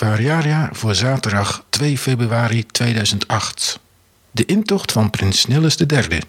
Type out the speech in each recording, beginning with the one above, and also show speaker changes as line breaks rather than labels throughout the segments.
Variaria voor zaterdag 2 februari 2008. De intocht van prins Nilles III.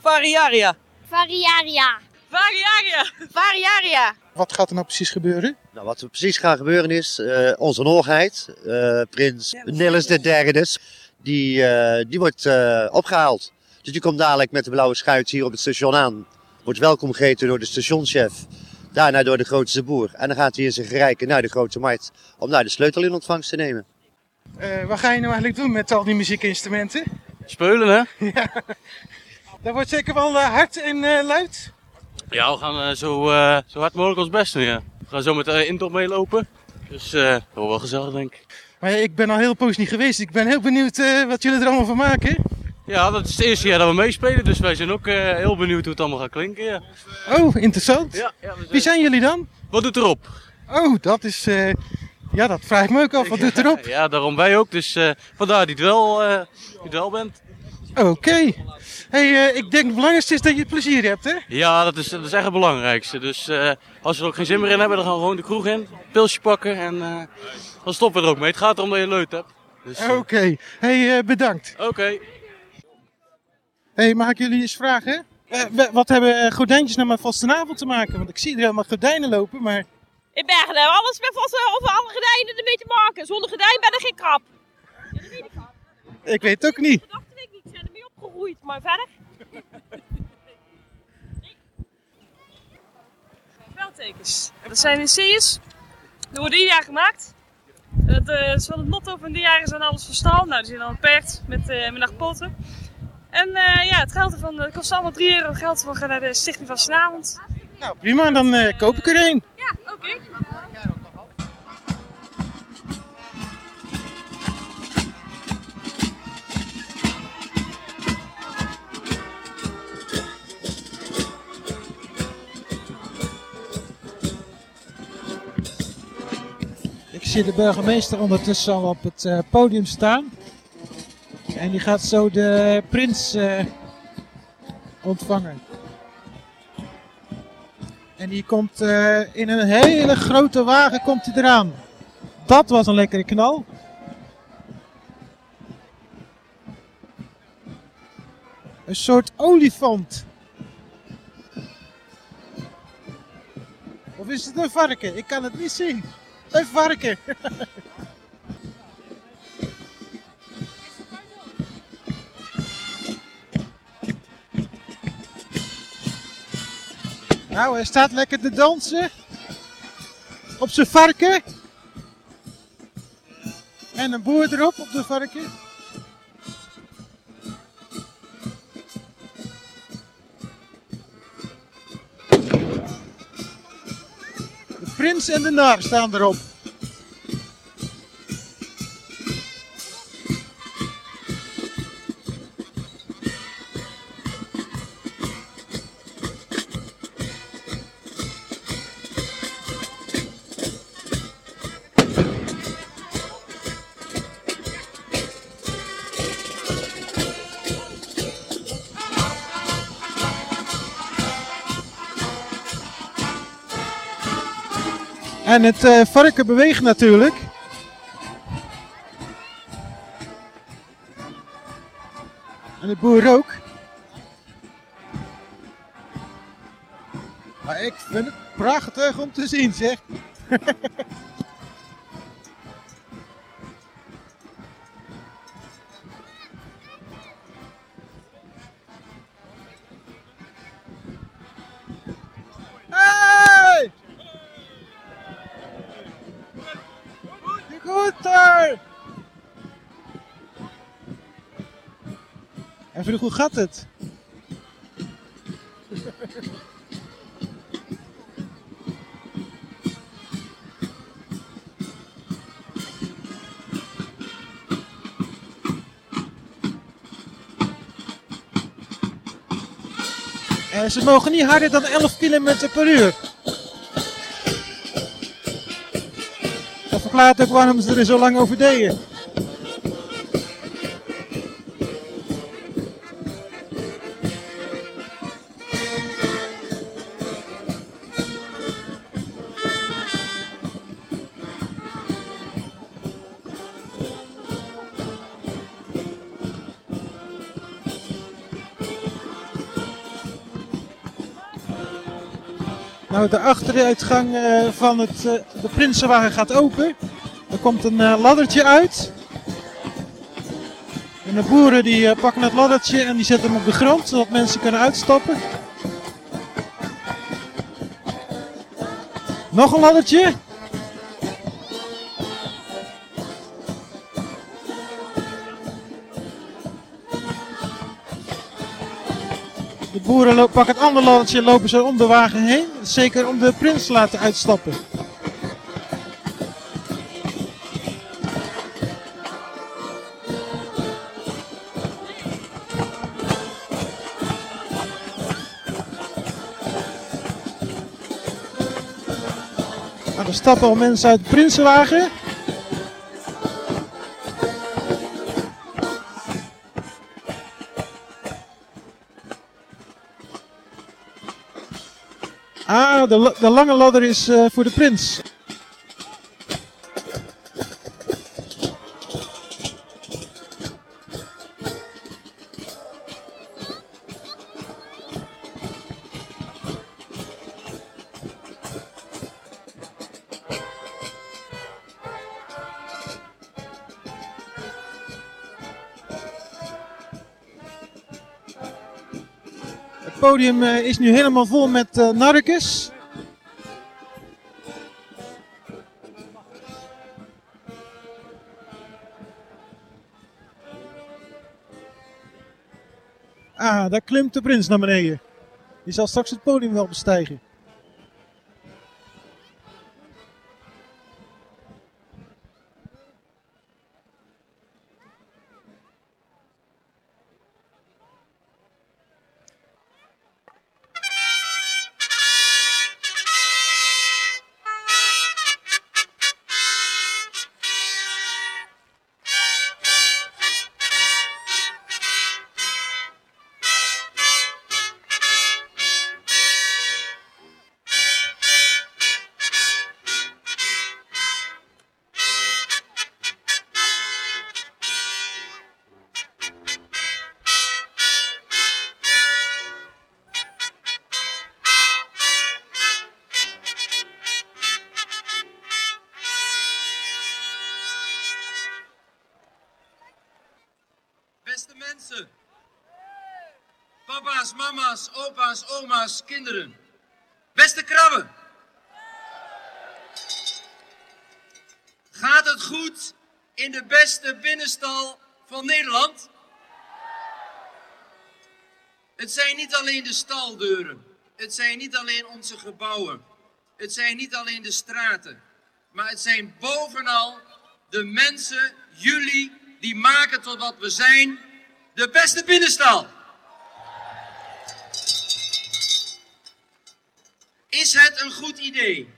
Variaria.
Variaria.
Variaria. Variaria.
Wat gaat er nou precies gebeuren?
Nou, wat er precies gaat gebeuren is, eh, onze hoogheid, eh, prins Nilles III, die, eh, die wordt eh, opgehaald. Dus die komt dadelijk met de blauwe schuit hier op het station aan. Wordt welkom geheten door de stationschef. Daarna door de grootste boer. En dan gaat hij in zijn gerijken naar de grote markt om daar de sleutel in ontvangst te nemen.
Eh, wat ga je nou eigenlijk doen met al die muziekinstrumenten?
Speulen, hè?
Dat wordt zeker wel eh, hard en eh, luid.
Ja, we gaan zo, eh, zo hard mogelijk ons best doen, ja. We gaan zo met de intocht meelopen. Dus eh dat wordt wel gezellig, denk ik.
Maar ja, ik ben al heel poos niet geweest. Ik ben heel benieuwd eh, wat jullie er allemaal van maken.
Ja, dat is het eerste jaar dat we meespelen, dus wij zijn ook eh, heel benieuwd hoe het allemaal gaat klinken, ja.
Oh, interessant.
Ja, ja, zijn-
Wie zijn jullie dan?
Wat doet erop?
Oh, dat is... eh, ja, dat vraag ik me ook af. Wat doet erop?
Ja, daarom wij ook, dus eh, vandaar het eh, die het wel bent.
Oké. Hey, ik denk het belangrijkste is dat je plezier hebt, hè?
Ja, dat is, dat is echt het belangrijkste. Dus als we er ook geen zin meer in hebben, dan gaan we gewoon de kroeg in, pilsje pakken en dan stoppen we er ook mee. Het gaat erom dat je leuk hebt. Dus,
Oké. Hey, bedankt.
Oké.
Hey, mag ik jullie eens vragen? Eh, wat hebben eh, gordijntjes nou met vastenavond te maken? Want ik zie er helemaal gordijnen lopen, maar...
In Bergen hebben alles met vast over alle gordijnen ermee te maken. Zonder gordijn ben er geen krap. Ja, dat weet ik al.
Ik weet het ook niet.
Dat weet ik niet. Ze zijn ermee opgegroeid. Maar verder? Speltekens. Dat zijn in C'ers. Die worden ieder jaar gemaakt. Het eh, is wel het motto van dit jaar is aan alles van stal. Nou, die zijn dan beperkt met, eh met acht poten. En eh, ja, het geld ervan het kost allemaal 3 euro. Het geld ervan gaat naar de Stichting van Vanavond.
Nou, prima. Dan eh, koop ik er een.
Ja, oké.
Ik zie de burgemeester ondertussen al op het eh, podium staan. En die gaat zo de prins eh, ontvangen. En die komt eh, in een hele grote wagen komt hij eraan. Dat was een lekkere knal. Een soort olifant. Of is het een varken? Ik kan het niet zien. Een varken. nou, hij staat lekker te dansen. Op zijn varken. En een boer erop op de varken. De prins en de nar staan erop. En het eh, varken beweegt natuurlijk. En de boer ook. Maar ik vind het prachtig om te zien, zeg. Vroeg, hoe gaat het? Eh, ze mogen niet harder dan 11 km per uur. Dat verklaart ook waarom ze er zo lang over deden. Nou, de achteruitgang eh, van het, eh, de Prinsenwagen gaat open. Er komt een eh, laddertje uit. En de boeren die pakken het laddertje en die zetten hem op de grond, zodat mensen kunnen uitstappen. Nog een laddertje. Boeren pakken het andere laddertje en lopen zo om de wagen heen. Zeker om de prins te laten uitstappen. Nou, er stappen al mensen uit de prinsenwagen. Ah, de, de lange ladder is eh, voor de prins. Podium eh, is nu helemaal vol met narkes. Ah, daar klimt de prins naar beneden. Die zal straks het podium wel bestijgen.
Mama's, opa's, oma's, kinderen. Beste krabben. Gaat het goed in de beste binnenstal van Nederland? Het zijn niet alleen de staldeuren. Het zijn niet alleen onze gebouwen. Het zijn niet alleen de straten. Maar het zijn bovenal de mensen, jullie, die maken tot wat we zijn, de beste binnenstal. Is het een goed idee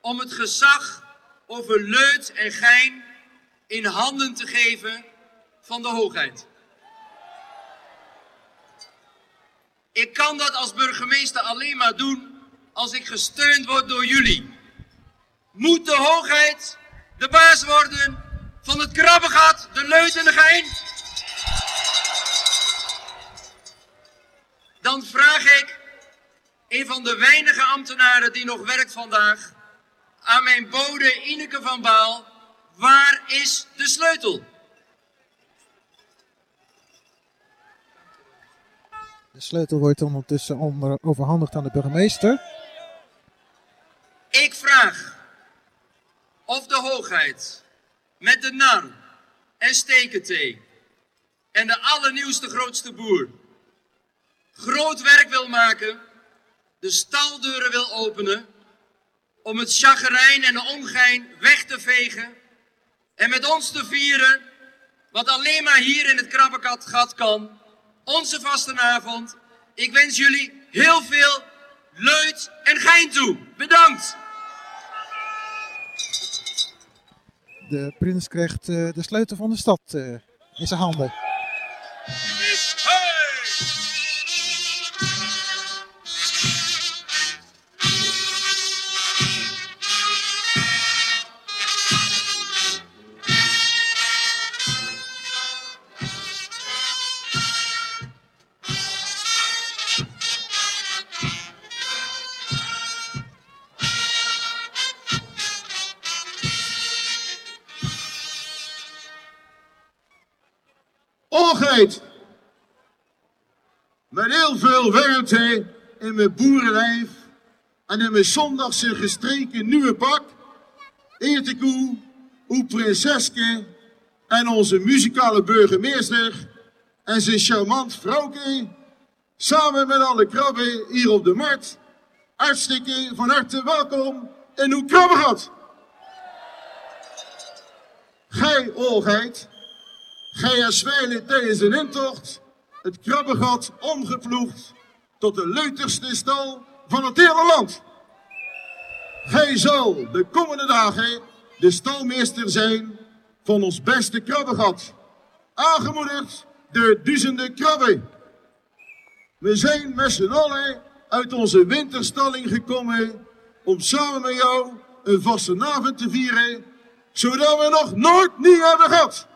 om het gezag over leut en gein in handen te geven van de hoogheid? Ik kan dat als burgemeester alleen maar doen als ik gesteund word door jullie. Moet de hoogheid de baas worden van het krabbengat, de leut en de gein? Dan vraag ik een van de weinige ambtenaren die nog werkt vandaag aan mijn bode Ineke van Baal, waar is de sleutel?
De sleutel wordt ondertussen onder, overhandigd aan de burgemeester.
Ik vraag of de hoogheid met de nar en stekentee en de allernieuwste grootste boer groot werk wil maken, de staldeuren wil openen, om het chagrijn en de ongein weg te vegen en met ons te vieren wat alleen maar hier in het krabbengat kan, onze vastenavond. Ik wens jullie heel veel leut en gein toe. Bedankt!
De prins krijgt eh, de sleutel van de stad eh, in zijn handen.
Met heel veel warmte in mijn boerenlijf en in mijn zondagse gestreken nieuwe pak eet ik u, uw prinseske en onze muzikale burgemeester en zijn charmant vrouwke samen met alle krabben hier op de markt. Hartstikke van harte welkom in uw krabbengat. Gij, Olgheid, en Zwijlen tijdens een intocht het krabbengat omgeploegd tot de leuterste stal van het hele land. Gij zal de komende dagen de stalmeester zijn van ons beste krabbengat. Aangemoedigd door duizenden krabben. We zijn met z'n allen uit onze winterstalling gekomen om samen met jou een vastenavond te vieren, zodat we nog nooit niet hebben gehad.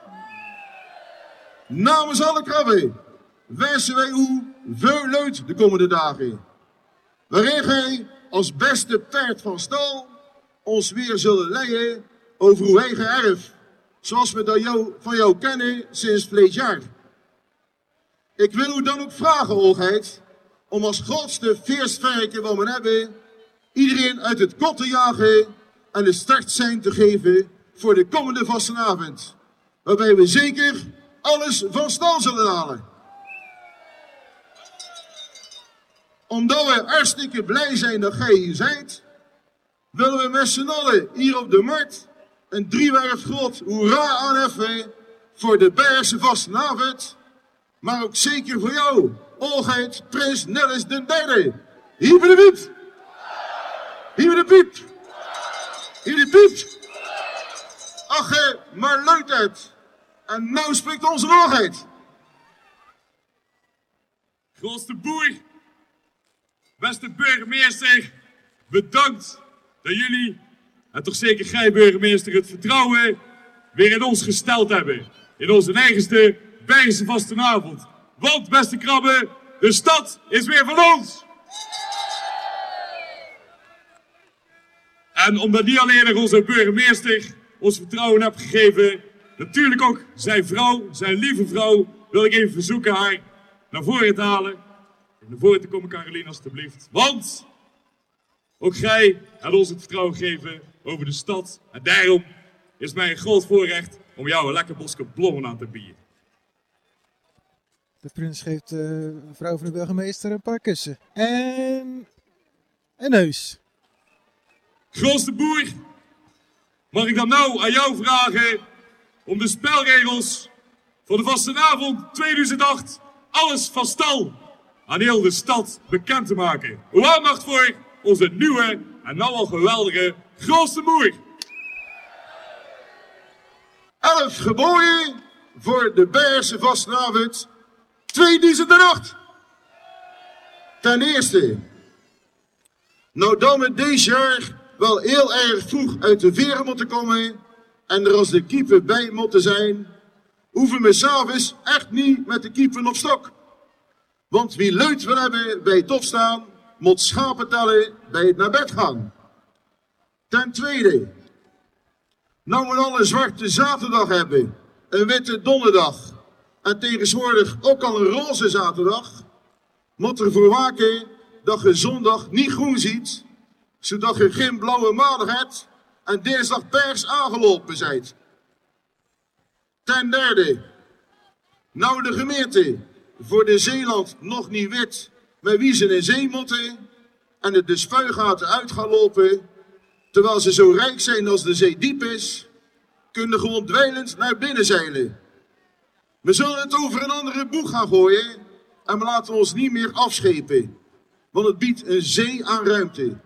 Namens alle krabben wensen wij u veel leut de komende dagen. Waarin gij als beste paard van stal ons weer zullen leiden over uw eigen erf. Zoals we dat jou, van jou kennen sinds vlees jaar. Ik wil u dan ook vragen, hoogheid, om als grootste feestwerken wat we hebben, iedereen uit het kot te jagen en de start zijn te geven voor de komende vastenavond. Waarbij we zeker alles van stal zullen halen. Omdat we hartstikke blij zijn dat gij hier zijt, willen we met z'n allen hier op de markt een driewerf groot hoera aanheffen voor de Bergse vastenavond. Maar ook zeker voor jou, Olgheid Prins Nellis den derde. Hier bij de piep. Hier bij de piep. Hier de piep. Ach, maar luid uit. En nou spreekt onze hoogheid.
Grootste boer, beste burgemeester, bedankt dat jullie, en toch zeker gij burgemeester, het vertrouwen weer in ons gesteld hebben. In onze eigenste Bergse vastenavond. Want, beste krabben, de stad is weer van ons! En omdat niet alleen onze burgemeester ons vertrouwen heeft gegeven, natuurlijk ook zijn vrouw, zijn lieve vrouw, wil ik even verzoeken haar naar voren te halen. Naar voren te komen, Caroline, alstublieft. Want ook gij hebt ons het vertrouwen gegeven over de stad. En daarom is mij een groot voorrecht om jou een lekker bosje bloemen aan te bieden.
De prins geeft de vrouw van de burgemeester een paar kussen. En een neus.
Grootste boer, mag ik dan nou aan jou vragen om de spelregels voor de vastenavond 2008 alles van stal aan heel de stad bekend te maken. Hoe aandacht voor onze nieuwe en nou al geweldige grootste boer.
Elf geboren voor de Bergse vastenavond 2008. Ten eerste, nou dan we deze jaar wel heel erg vroeg uit de veren moeten komen en er als de keeper bij moeten zijn, hoeven we s'avonds echt niet met de keeper op stok. Want wie leut wil hebben bij het opstaan, moet schapen tellen bij het naar bed gaan. Ten tweede, nou we al een zwarte zaterdag hebben, een witte donderdag en tegenwoordig ook al een roze zaterdag, moet ervoor waken dat je zondag niet groen ziet, zodat je geen blauwe maandag hebt en dinsdag pers aangelopen zijt. Ten derde, nou de gemeente voor de Zeeland nog niet weet met wie ze in zee moeten en het de spuigaten uit gaan lopen, terwijl ze zo rijk zijn als de zee diep is, kunnen gewoon dweilend naar binnen zeilen. We zullen het over een andere boeg gaan gooien en we laten ons niet meer afschepen, want het biedt een zee aan ruimte.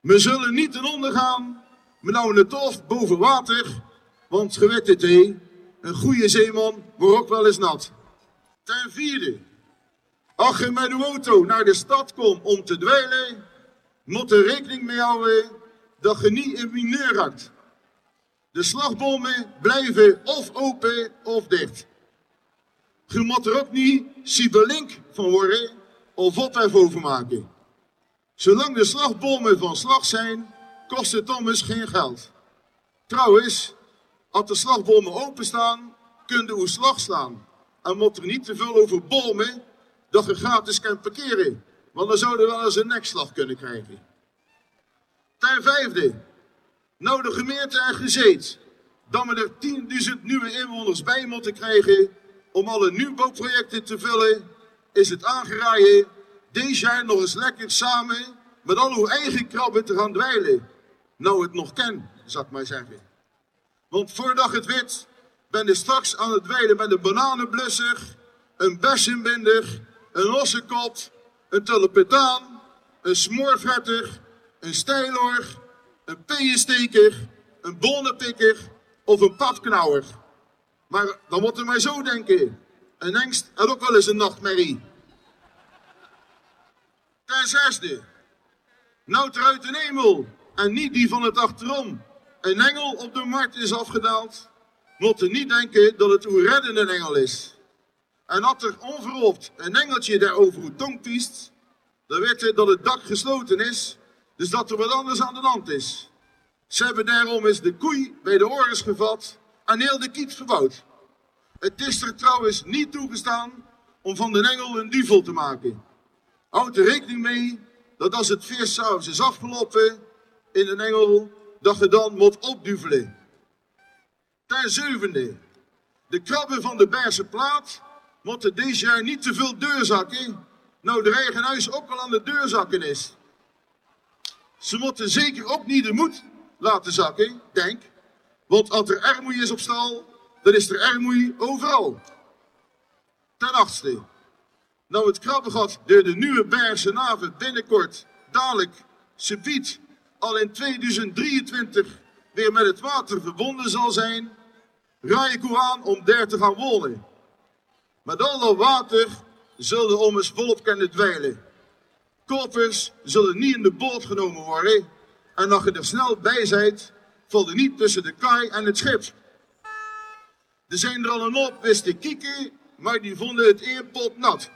We zullen niet ten onder gaan, we nou het tof boven water, want gewet het een goede zeeman wordt ook wel eens nat. Ten vierde, als je met de auto naar de stad komt om te dweilen, moet er rekening mee houden dat je niet in mineur raakt. De slagbomen blijven of open of dicht. Je moet er ook niet sibelink van worden of ophef over maken. Zolang de slagbomen van slag zijn, kost het Thomas geen geld. Trouwens, als de slagbomen openstaan, kun je uw slag slaan. En moet er niet te veel over bomen dat je gratis kan parkeren. Want dan zouden we wel eens een nekslag kunnen krijgen. Ten vijfde, nou de gemeente er gezet dat we er 10.000 nieuwe inwoners bij moeten krijgen om alle nieuwbouwprojecten te vullen, is het aangeraaien deze jaar nog eens lekker samen met al uw eigen krabben te gaan dweilen. Nou het nog ken, ik maar zeggen. Want voordat het wit, ben je straks aan het dweilen met een bananenblusser, een bessenbinder, een losse kot, een tulpetaan, een smoorvetter, een stijloor, een peensteker, een bonnenpikker of een padknauwer. Maar dan moet je maar zo denken. Een engst had ook wel eens een nachtmerrie. Ten zesde. Nou uit de hemel en niet die van het achterom. Een engel op de markt is afgedaald. Moet je niet denken dat het uw reddende engel is. En had er onverhoopt een engeltje daarover uw tong piest, dan weet dat het dak gesloten is, dus dat er wat anders aan de hand is. Ze hebben daarom eens de koei bij de oren gevat en heel de kiet verbouwd. Het is er trouwens niet toegestaan om van de engel een duvel te maken. Houd er rekening mee dat als het feest is afgelopen in een engel, dat je dan moet opduvelen. Ten zevende, de krabben van de Berse plaat moeten deze jaar niet te veel deurzakken. Nou, de eigen huis ook al aan de deurzakken is. Ze moeten zeker ook niet de moed laten zakken, denk. Want als er armoei is op stal, dan is er armoei overal. Ten achtste. Nou het krabbengat door de nieuwe Bergse naven binnenkort, dadelijk, subiet, al in 2023 weer met het water verbonden zal zijn, raai ik u aan om daar te gaan wonen. Met al dat water zullen om eens volop kunnen dweilen. Koppers zullen niet in de boot genomen worden. En als je er snel bij bent, valt er niet tussen de kaai en het schip. Er zijn er al een op wist te kieken, maar die vonden het eerpot nat.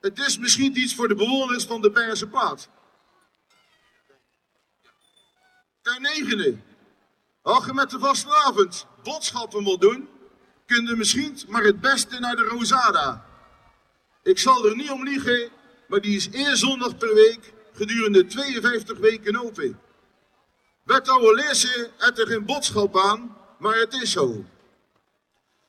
Het is misschien iets voor de bewoners van de Bergse Plaat. Ten negende, als je met de vastenavond boodschappen moet doen, kun je misschien maar het beste naar de Rosada. Ik zal er niet om liegen, maar die is één zondag per week gedurende 52 weken open. Wethouder lezen het er geen boodschap aan, maar het is zo.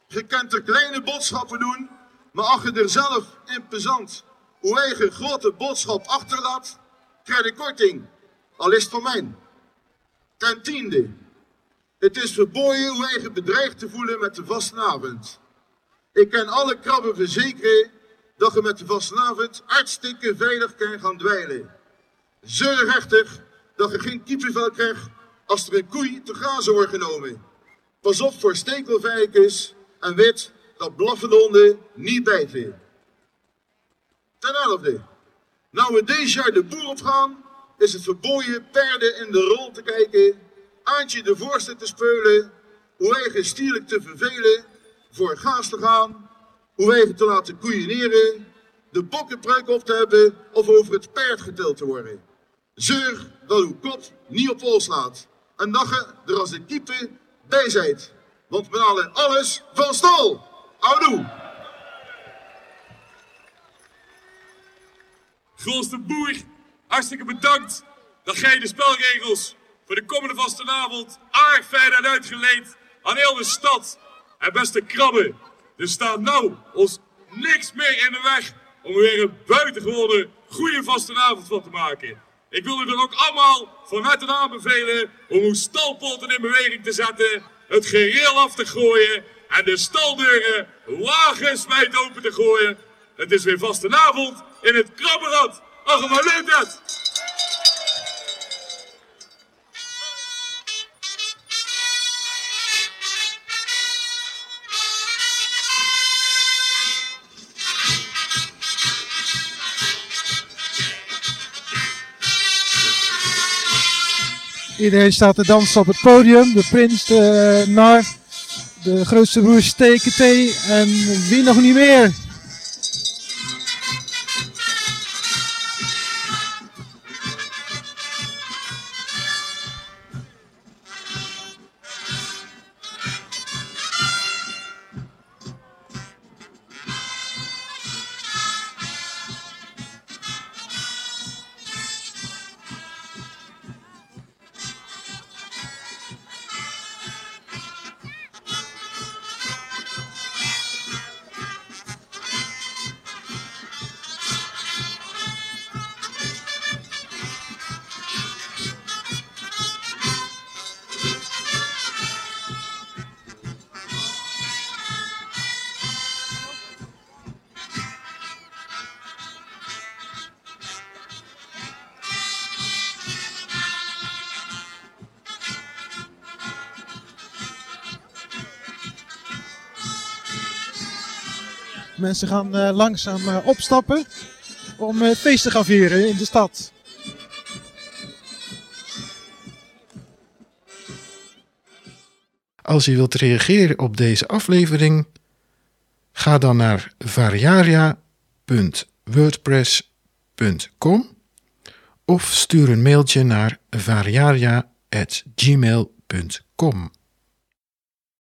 Je kunt er kleine boodschappen doen, maar als je er zelf in pesant uw eigen grote boodschap achterlaat, krijg je korting. Al is het van mij. Ten tiende. Het is verboden uw eigen bedrijf te voelen met de vastenavond. Ik kan alle krabben verzekeren dat je met de vastenavond hartstikke veilig kan gaan dweilen. Zorg dat je geen kiepenvel krijgt als er een koei te grazen wordt genomen. Pas op voor stekelvijkers en weet dat blaffende honden niet bijten. Ten elfde. Nou we deze jaar de boer opgaan, is het verboden perden in de rol te kijken, Aantje de voorste te speulen, hoe eigen stierlijk te vervelen, voor gaas te gaan, hoe eigen te laten koeieneren, de bokkenpruik op te hebben of over het paard getild te worden. Zorg dat uw kop niet op wol slaat en dat je er als de kiepe bij zijt. Want we halen alles van stal. Oudoe!
Grootste boer, hartstikke bedankt dat jij de spelregels voor de komende vastenavond aardig hebt uitgeleend aan heel de stad. En beste krabben, er staat nou ons niks meer in de weg om weer een buitengewone goede vastenavond van te maken. Ik wil u dan ook allemaal van harte aanbevelen om uw stalpoten in beweging te zetten, het gereel af te gooien en de staldeuren wagenwijd open te gooien. Het is weer vastenavond in het krabberad. Dat!
Iedereen staat te dansen op het podium. De prins, de nar, de grootste broer TKT en wie nog niet meer. Mensen gaan eh, langzaam eh, opstappen om eh, feest te gaan vieren in de stad.
Als je wilt reageren op deze aflevering, ga dan naar variaria.wordpress.com of stuur een mailtje naar variaria.gmail.com.